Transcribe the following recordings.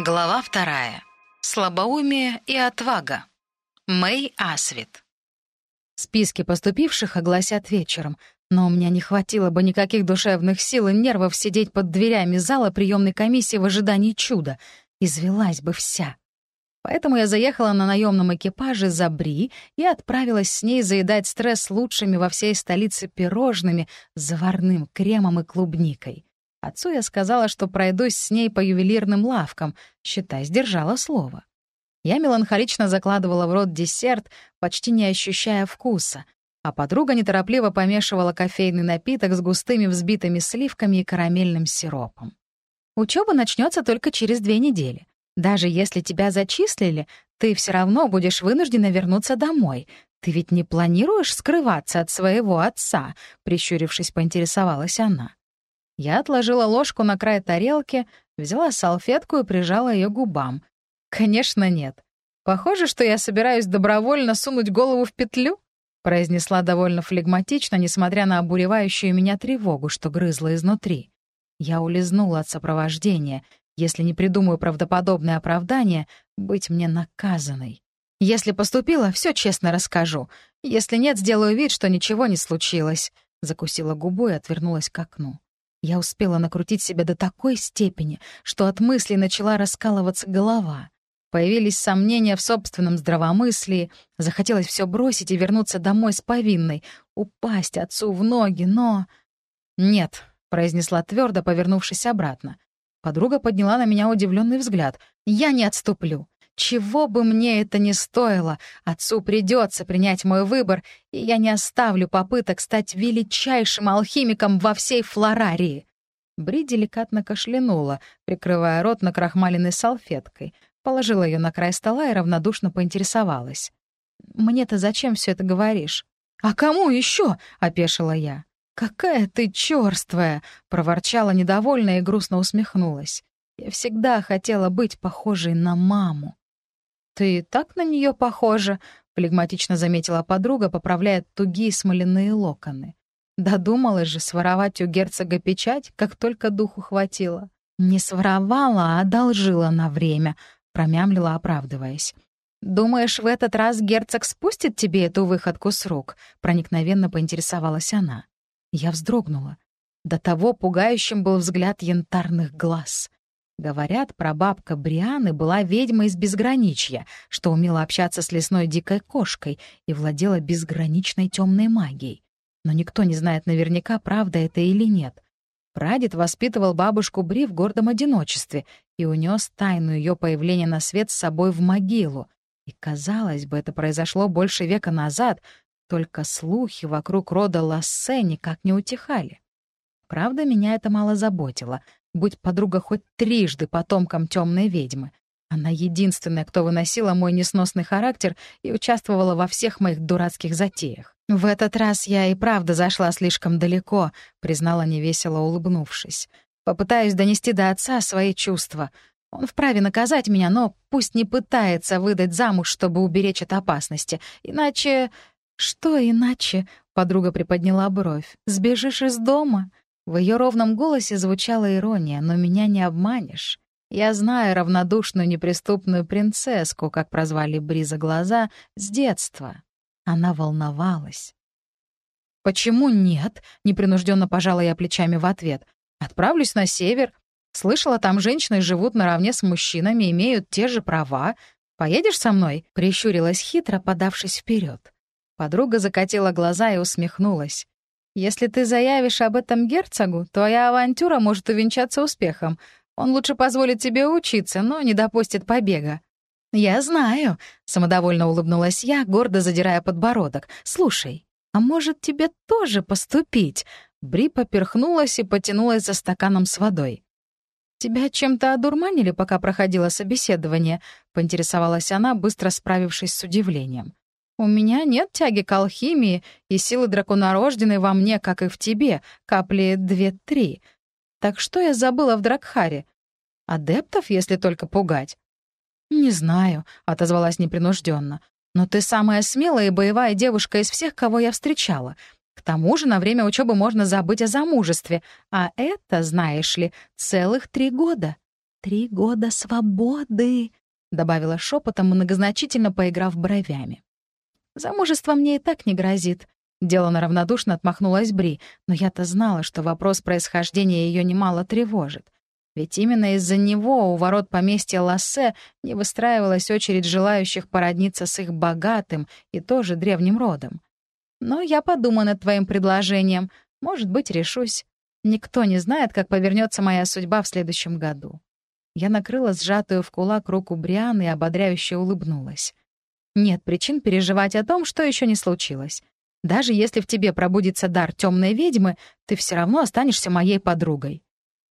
Глава вторая. Слабоумие и отвага. Мэй Асвит. Списки поступивших огласят вечером, но у меня не хватило бы никаких душевных сил и нервов сидеть под дверями зала приемной комиссии в ожидании чуда. Извелась бы вся. Поэтому я заехала на наемном экипаже за Бри и отправилась с ней заедать стресс лучшими во всей столице пирожными с заварным кремом и клубникой. Отцу я сказала, что пройдусь с ней по ювелирным лавкам, считай, сдержала слово. Я меланхолично закладывала в рот десерт, почти не ощущая вкуса, а подруга неторопливо помешивала кофейный напиток с густыми взбитыми сливками и карамельным сиропом. Учеба начнется только через две недели. Даже если тебя зачислили, ты все равно будешь вынуждена вернуться домой. Ты ведь не планируешь скрываться от своего отца?» — прищурившись, поинтересовалась она. Я отложила ложку на край тарелки, взяла салфетку и прижала ее губам. «Конечно, нет. Похоже, что я собираюсь добровольно сунуть голову в петлю», произнесла довольно флегматично, несмотря на обуревающую меня тревогу, что грызла изнутри. Я улизнула от сопровождения. Если не придумаю правдоподобное оправдание, быть мне наказанной. Если поступила, все честно расскажу. Если нет, сделаю вид, что ничего не случилось. Закусила губу и отвернулась к окну. Я успела накрутить себя до такой степени, что от мыслей начала раскалываться голова. Появились сомнения в собственном здравомыслии, захотелось все бросить и вернуться домой с повинной, упасть отцу в ноги, но... «Нет», — произнесла твердо, повернувшись обратно. Подруга подняла на меня удивленный взгляд. «Я не отступлю. Чего бы мне это ни стоило, отцу придется принять мой выбор, и я не оставлю попыток стать величайшим алхимиком во всей Флорарии. Бри деликатно кашлянула, прикрывая рот накрахмаленной салфеткой, положила ее на край стола и равнодушно поинтересовалась. «Мне-то зачем все это говоришь?» «А кому еще?» — опешила я. «Какая ты черствая!» — проворчала недовольно и грустно усмехнулась. «Я всегда хотела быть похожей на маму». «Ты так на нее похожа», — флегматично заметила подруга, поправляя тугие смоляные локоны. Додумалась же своровать у герцога печать, как только духу хватило. «Не своровала, а одолжила на время», — промямлила, оправдываясь. «Думаешь, в этот раз герцог спустит тебе эту выходку с рук?» — проникновенно поинтересовалась она. Я вздрогнула. До того пугающим был взгляд янтарных глаз. Говорят, прабабка Брианы была ведьмой из безграничья, что умела общаться с лесной дикой кошкой и владела безграничной темной магией. Но никто не знает наверняка, правда это или нет. Прадед воспитывал бабушку Бри в гордом одиночестве и унес тайну ее появления на свет с собой в могилу. И, казалось бы, это произошло больше века назад, только слухи вокруг рода Лассе никак не утихали. Правда, меня это мало заботило — будь подруга хоть трижды потомком темной ведьмы. Она единственная, кто выносила мой несносный характер и участвовала во всех моих дурацких затеях. «В этот раз я и правда зашла слишком далеко», — признала невесело улыбнувшись. «Попытаюсь донести до отца свои чувства. Он вправе наказать меня, но пусть не пытается выдать замуж, чтобы уберечь от опасности. Иначе...» «Что иначе?» — подруга приподняла бровь. «Сбежишь из дома?» В ее ровном голосе звучала ирония, но меня не обманешь. Я знаю равнодушную неприступную принцесску, как прозвали Бриза глаза, с детства. Она волновалась. «Почему нет?» — непринужденно пожала я плечами в ответ. «Отправлюсь на север. Слышала, там женщины живут наравне с мужчинами, имеют те же права. Поедешь со мной?» — прищурилась хитро, подавшись вперед. Подруга закатила глаза и усмехнулась. Если ты заявишь об этом герцогу, твоя авантюра может увенчаться успехом. Он лучше позволит тебе учиться, но не допустит побега». «Я знаю», — самодовольно улыбнулась я, гордо задирая подбородок. «Слушай, а может тебе тоже поступить?» Бри поперхнулась и потянулась за стаканом с водой. «Тебя чем-то одурманили, пока проходило собеседование?» — поинтересовалась она, быстро справившись с удивлением. У меня нет тяги к алхимии, и силы драконорожденной во мне, как и в тебе, капли две-три. Так что я забыла в Дракхаре? Адептов, если только пугать?» «Не знаю», — отозвалась непринужденно. «Но ты самая смелая и боевая девушка из всех, кого я встречала. К тому же на время учебы можно забыть о замужестве, а это, знаешь ли, целых три года. три года свободы», — добавила шепотом, многозначительно поиграв бровями. «Замужество мне и так не грозит». Делана равнодушно отмахнулась Бри, но я-то знала, что вопрос происхождения ее немало тревожит. Ведь именно из-за него у ворот поместья Лассе не выстраивалась очередь желающих породниться с их богатым и тоже древним родом. Но я подумаю над твоим предложением. Может быть, решусь. Никто не знает, как повернется моя судьба в следующем году. Я накрыла сжатую в кулак руку Брианы и ободряюще улыбнулась. Нет причин переживать о том, что еще не случилось. Даже если в тебе пробудится дар темной ведьмы, ты все равно останешься моей подругой.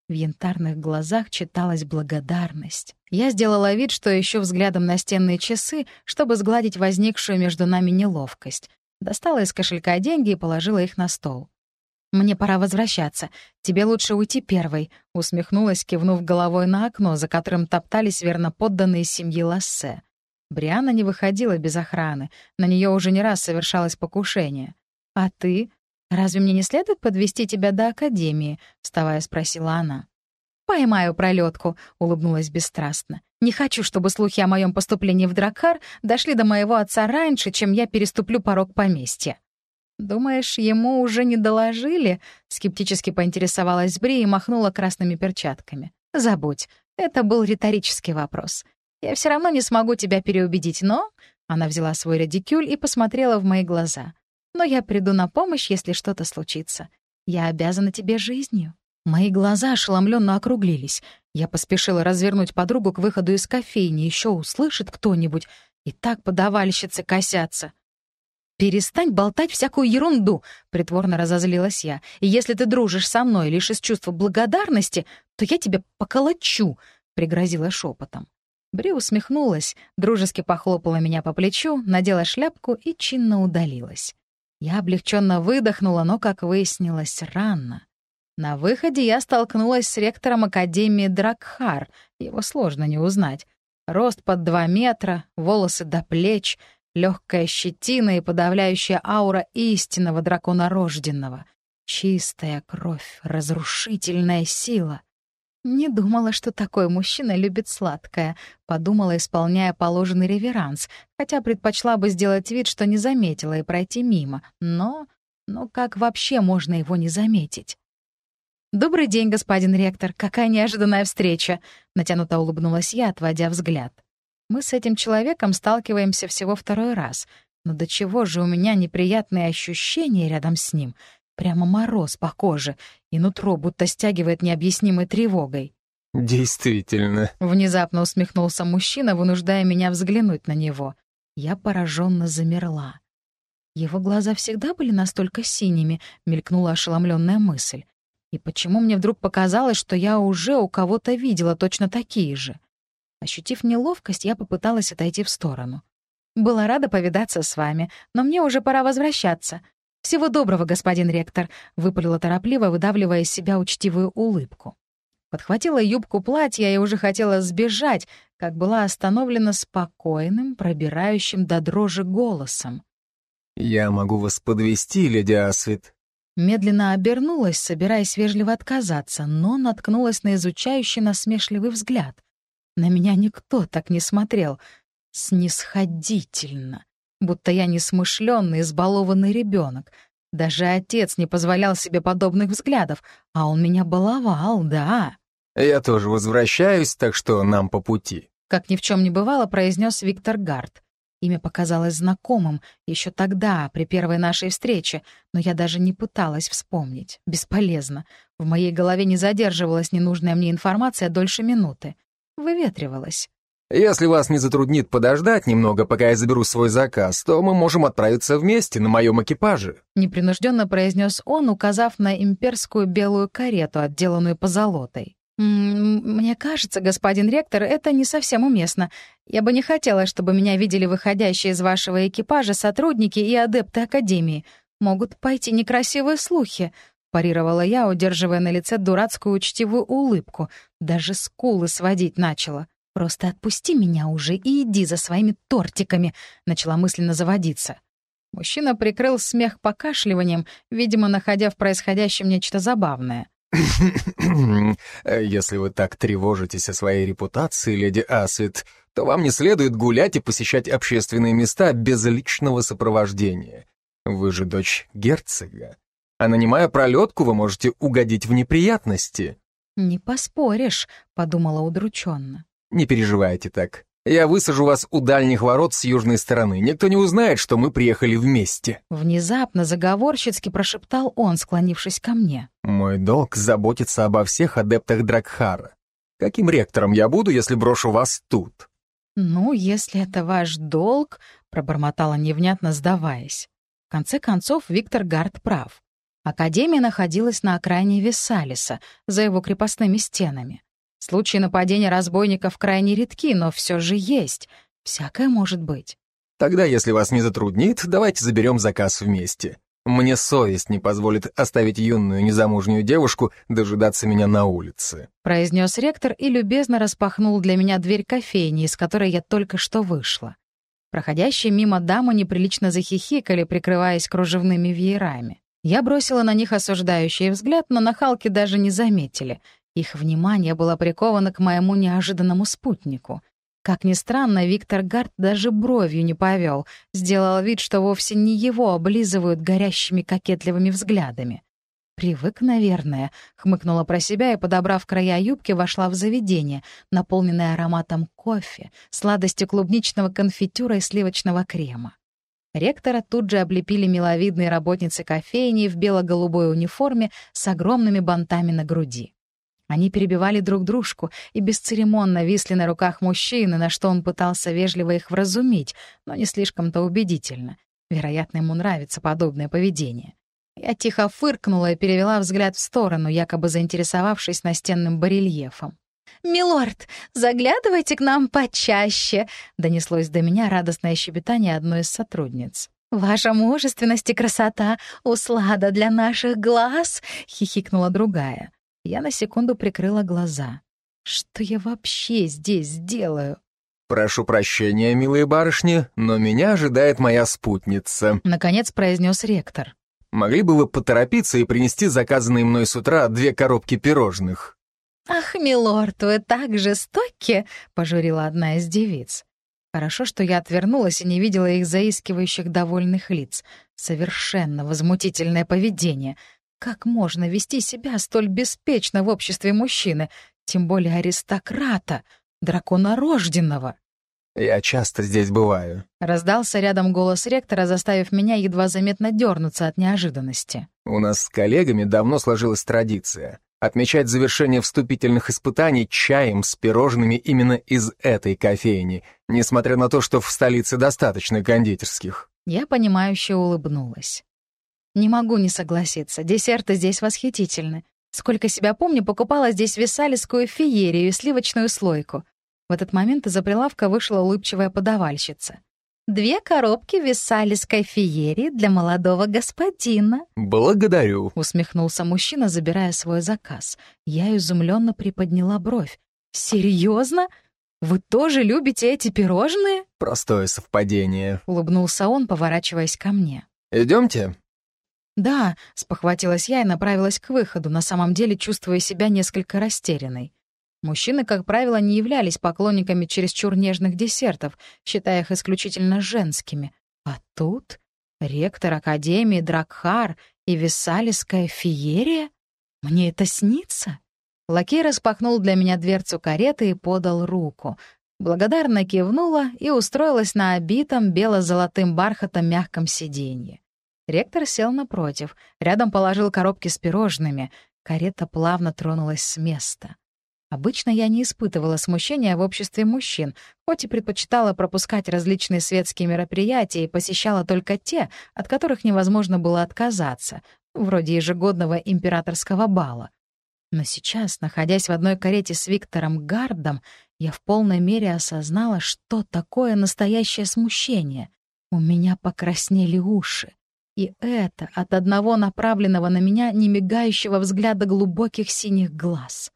В янтарных глазах читалась благодарность. Я сделала вид, что ищу взглядом настенные часы, чтобы сгладить возникшую между нами неловкость. Достала из кошелька деньги и положила их на стол. «Мне пора возвращаться. Тебе лучше уйти первой», — усмехнулась, кивнув головой на окно, за которым топтались верноподданные семьи Лассе. Бриана не выходила без охраны. На нее уже не раз совершалось покушение. «А ты?» «Разве мне не следует подвести тебя до Академии?» — вставая, спросила она. «Поймаю пролетку, улыбнулась бесстрастно. «Не хочу, чтобы слухи о моем поступлении в Дракхар дошли до моего отца раньше, чем я переступлю порог поместья». «Думаешь, ему уже не доложили?» — скептически поинтересовалась Бри и махнула красными перчатками. «Забудь, это был риторический вопрос. Я все равно не смогу тебя переубедить, но...» Она взяла свой радикюль и посмотрела в мои глаза но я приду на помощь, если что-то случится. Я обязана тебе жизнью». Мои глаза ошеломленно округлились. Я поспешила развернуть подругу к выходу из кофейни, еще услышит кто-нибудь. И так подавальщицы косятся. «Перестань болтать всякую ерунду!» — притворно разозлилась я. «И если ты дружишь со мной лишь из чувства благодарности, то я тебя поколочу!» — пригрозила шепотом. Бри усмехнулась, дружески похлопала меня по плечу, надела шляпку и чинно удалилась. Я облегченно выдохнула, но, как выяснилось, рано. На выходе я столкнулась с ректором Академии Дракхар. Его сложно не узнать. Рост под два метра, волосы до плеч, легкая щетина и подавляющая аура истинного дракона рожденного. Чистая кровь, разрушительная сила. «Не думала, что такой мужчина любит сладкое», — подумала, исполняя положенный реверанс, хотя предпочла бы сделать вид, что не заметила и пройти мимо. Но... но как вообще можно его не заметить? «Добрый день, господин ректор. Какая неожиданная встреча!» — натянуто улыбнулась я, отводя взгляд. «Мы с этим человеком сталкиваемся всего второй раз. Но до чего же у меня неприятные ощущения рядом с ним — Прямо мороз по коже, и нутро будто стягивает необъяснимой тревогой. «Действительно», — внезапно усмехнулся мужчина, вынуждая меня взглянуть на него. Я пораженно замерла. Его глаза всегда были настолько синими, мелькнула ошеломленная мысль. И почему мне вдруг показалось, что я уже у кого-то видела точно такие же? Ощутив неловкость, я попыталась отойти в сторону. «Была рада повидаться с вами, но мне уже пора возвращаться. «Всего доброго, господин ректор», — выпалила торопливо, выдавливая из себя учтивую улыбку. Подхватила юбку платья и уже хотела сбежать, как была остановлена спокойным, пробирающим до дрожи голосом. «Я могу вас подвести, леди Асвит». Медленно обернулась, собираясь вежливо отказаться, но наткнулась на изучающий насмешливый взгляд. На меня никто так не смотрел. Снисходительно будто я несмышленный, избалованный ребенок. Даже отец не позволял себе подобных взглядов, а он меня баловал, да. «Я тоже возвращаюсь, так что нам по пути», — как ни в чем не бывало, произнес Виктор Гард. Имя показалось знакомым еще тогда, при первой нашей встрече, но я даже не пыталась вспомнить. Бесполезно. В моей голове не задерживалась ненужная мне информация дольше минуты. Выветривалась. Если вас не затруднит подождать немного, пока я заберу свой заказ, то мы можем отправиться вместе на моем экипаже». Непринужденно произнес он, указав на имперскую белую карету, отделанную позолотой. «Мне кажется, господин ректор, это не совсем уместно. Я бы не хотела, чтобы меня видели выходящие из вашего экипажа сотрудники и адепты Академии. Могут пойти некрасивые слухи», — парировала я, удерживая на лице дурацкую учтивую улыбку. Даже скулы сводить начала. «Просто отпусти меня уже и иди за своими тортиками», — начала мысленно заводиться. Мужчина прикрыл смех покашливанием, видимо, находя в происходящем нечто забавное. Если вы так тревожитесь о своей репутации, леди Асвит, то вам не следует гулять и посещать общественные места без личного сопровождения. Вы же дочь герцога. А нанимая пролетку, вы можете угодить в неприятности. «Не поспоришь», — подумала удрученно. «Не переживайте так. Я высажу вас у дальних ворот с южной стороны. Никто не узнает, что мы приехали вместе». Внезапно заговорщицки прошептал он, склонившись ко мне. «Мой долг — заботиться обо всех адептах Дракхара. Каким ректором я буду, если брошу вас тут?» «Ну, если это ваш долг», — пробормотала невнятно, сдаваясь. В конце концов, Виктор Гард прав. Академия находилась на окраине Виссалиса, за его крепостными стенами. Случаи нападения разбойников крайне редки, но все же есть. Всякое может быть. Тогда, если вас не затруднит, давайте заберем заказ вместе. Мне совесть не позволит оставить юную незамужнюю девушку дожидаться меня на улице», — произнес ректор и любезно распахнул для меня дверь кофейни, из которой я только что вышла. Проходящие мимо дамы неприлично захихикали, прикрываясь кружевными веерами. Я бросила на них осуждающий взгляд, но нахалки даже не заметили. Их внимание было приковано к моему неожиданному спутнику. Как ни странно, Виктор Гард даже бровью не повел, сделал вид, что вовсе не его облизывают горящими кокетливыми взглядами. «Привык, наверное», — хмыкнула про себя и, подобрав края юбки, вошла в заведение, наполненное ароматом кофе, сладостью клубничного конфитюра и сливочного крема. Ректора тут же облепили миловидные работницы кофейни в бело-голубой униформе с огромными бантами на груди. Они перебивали друг дружку и бесцеремонно висли на руках мужчины, на что он пытался вежливо их вразумить, но не слишком-то убедительно. Вероятно, ему нравится подобное поведение. Я тихо фыркнула и перевела взгляд в сторону, якобы заинтересовавшись настенным барельефом. «Милорд, заглядывайте к нам почаще!» — донеслось до меня радостное щебетание одной из сотрудниц. «Ваша мужественность и красота — услада для наших глаз!» — хихикнула другая. Я на секунду прикрыла глаза. «Что я вообще здесь делаю?» «Прошу прощения, милые барышни, но меня ожидает моя спутница», — наконец произнес ректор. «Могли бы вы поторопиться и принести заказанные мной с утра две коробки пирожных?» «Ах, милорд, вы так жестоки!» — пожурила одна из девиц. Хорошо, что я отвернулась и не видела их заискивающих довольных лиц. Совершенно возмутительное поведение. Как можно вести себя столь беспечно в обществе мужчины, тем более аристократа, драконорожденного? «Я часто здесь бываю», — раздался рядом голос ректора, заставив меня едва заметно дернуться от неожиданности. «У нас с коллегами давно сложилась традиция отмечать завершение вступительных испытаний чаем с пирожными именно из этой кофейни, несмотря на то, что в столице достаточно кондитерских. Я понимающе улыбнулась. Не могу не согласиться, десерты здесь восхитительны. Сколько себя помню, покупала здесь висалискую феерию и сливочную слойку. В этот момент из-за прилавка вышла улыбчивая подавальщица. Две коробки висалиской феерии для молодого господина». «Благодарю», — усмехнулся мужчина, забирая свой заказ. Я изумленно приподняла бровь. «Серьезно? Вы тоже любите эти пирожные?» «Простое совпадение», — улыбнулся он, поворачиваясь ко мне. «Идемте?» «Да», — спохватилась я и направилась к выходу, на самом деле чувствуя себя несколько растерянной. Мужчины, как правило, не являлись поклонниками чересчур нежных десертов, считая их исключительно женскими. А тут ректор Академии Дракхар и Виссалиская феерия? Мне это снится? Лакей распахнул для меня дверцу кареты и подал руку. Благодарно кивнула и устроилась на обитом бело-золотым бархатом мягком сиденье. Ректор сел напротив, рядом положил коробки с пирожными. Карета плавно тронулась с места. Обычно я не испытывала смущения в обществе мужчин, хоть и предпочитала пропускать различные светские мероприятия и посещала только те, от которых невозможно было отказаться, вроде ежегодного императорского бала. Но сейчас, находясь в одной карете с Виктором Гардом, я в полной мере осознала, что такое настоящее смущение. У меня покраснели уши. И это от одного направленного на меня немигающего взгляда глубоких синих глаз.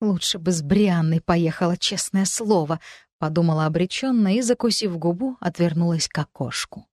Лучше бы с Брианной поехала, честное слово, подумала обреченно и, закусив губу, отвернулась к окошку.